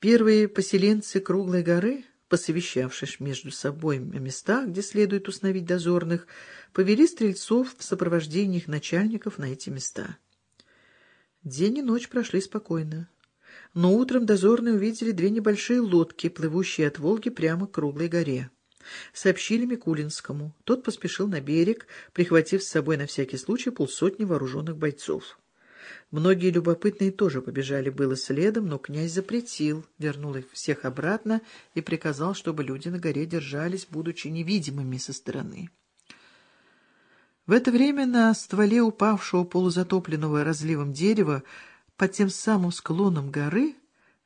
Первые поселенцы Круглой горы, посовещавшись между собой о местах, где следует установить дозорных, повели стрельцов в сопровождении их начальников на эти места. День и ночь прошли спокойно. Но утром дозорные увидели две небольшие лодки, плывущие от Волги прямо к Круглой горе. Сообщили Микулинскому. Тот поспешил на берег, прихватив с собой на всякий случай полсотни вооруженных бойцов. Многие любопытные тоже побежали было следом, но князь запретил, вернул их всех обратно и приказал, чтобы люди на горе держались, будучи невидимыми со стороны. В это время на стволе упавшего полузатопленного разливом дерева под тем самым склоном горы,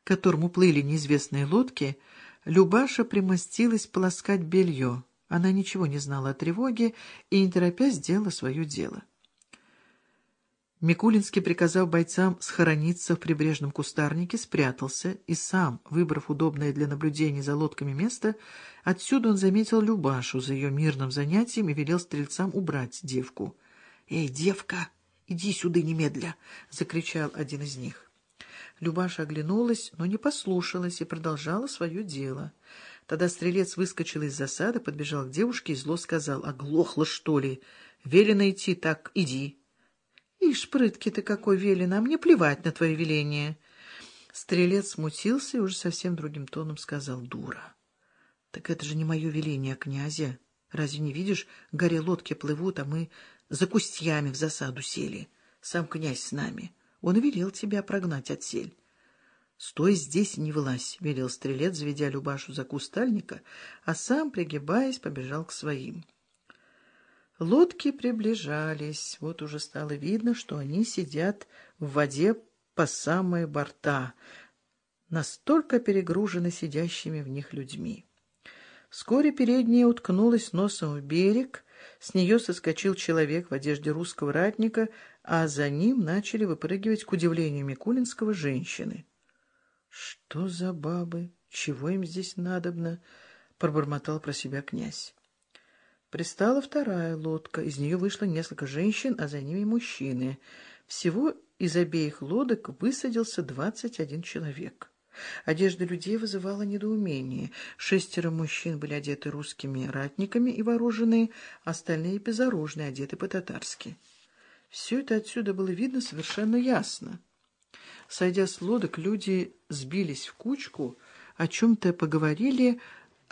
к которому плыли неизвестные лодки, Любаша примостилась полоскать белье. Она ничего не знала о тревоге и, не торопясь, сделала свое дело. Микулинский, приказав бойцам схорониться в прибрежном кустарнике, спрятался и сам, выбрав удобное для наблюдения за лодками место, отсюда он заметил Любашу за ее мирным занятием и велел стрельцам убрать девку. — Эй, девка, иди сюда немедля! — закричал один из них. Любаша оглянулась, но не послушалась и продолжала свое дело. Тогда стрелец выскочил из засады, подбежал к девушке и зло сказал, «Оглохла, что ли? Велено идти, так иди». «Ишь, прытки ты какой велено, а мне плевать на твое веление». Стрелец смутился и уже совсем другим тоном сказал, «Дура». «Так это же не мое веление, князя. Разве не видишь, горе лодки плывут, а мы за кустьями в засаду сели. Сам князь с нами». Он велел тебя прогнать от сель. — Стой здесь и не вылазь, — велел стрелец, заведя Любашу за кустальника, а сам, пригибаясь, побежал к своим. Лодки приближались. Вот уже стало видно, что они сидят в воде по самые борта, настолько перегружены сидящими в них людьми. Вскоре передняя уткнулась носом в берег, с нее соскочил человек в одежде русского ратника, а за ним начали выпрыгивать, к удивлению Микулинского, женщины. — Что за бабы? Чего им здесь надобно? — пробормотал про себя князь. Пристала вторая лодка, из нее вышло несколько женщин, а за ними мужчины. Всего из обеих лодок высадился двадцать один человек. Одежда людей вызывала недоумение. Шестеро мужчин были одеты русскими ратниками и вооружены, остальные безоружные, одеты по-татарски. Все это отсюда было видно совершенно ясно. Сойдя с лодок, люди сбились в кучку, о чем-то поговорили,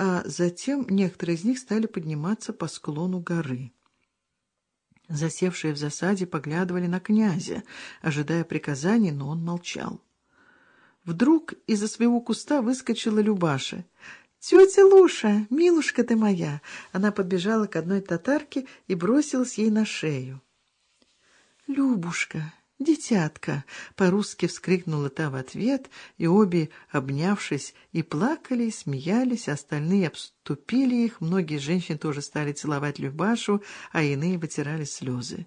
а затем некоторые из них стали подниматься по склону горы. Засевшие в засаде поглядывали на князя, ожидая приказаний, но он молчал. Вдруг из-за своего куста выскочила Любаша. «Тетя Луша, милушка ты моя!» Она подбежала к одной татарке и бросилась ей на шею. «Любушка, дитятка!» — по-русски вскрикнула та в ответ, и обе, обнявшись, и плакали, и смеялись, остальные обступили их, многие женщины тоже стали целовать Любашу, а иные вытирали слезы.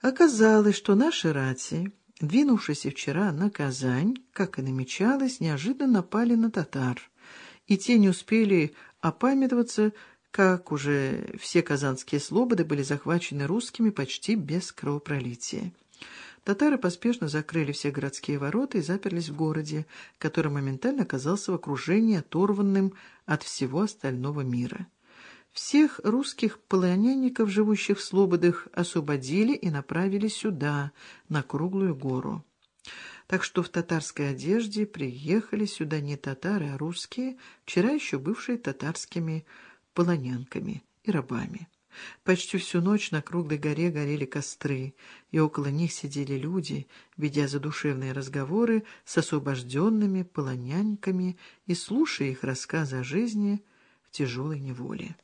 Оказалось, что наши рати двинувшись вчера на Казань, как и намечалось, неожиданно напали на татар, и те не успели опамятоваться, как уже все казанские слободы были захвачены русскими почти без кровопролития. Татары поспешно закрыли все городские ворота и заперлись в городе, который моментально оказался в окружении, оторванным от всего остального мира. Всех русских полонянников, живущих в Слободах, освободили и направили сюда, на Круглую гору. Так что в татарской одежде приехали сюда не татары, а русские, вчера еще бывшие татарскими полонянками и рабами. Почти всю ночь на Круглой горе горели костры, и около них сидели люди, ведя задушевные разговоры с освобожденными полонянками и слушая их рассказы о жизни в тяжелой неволе.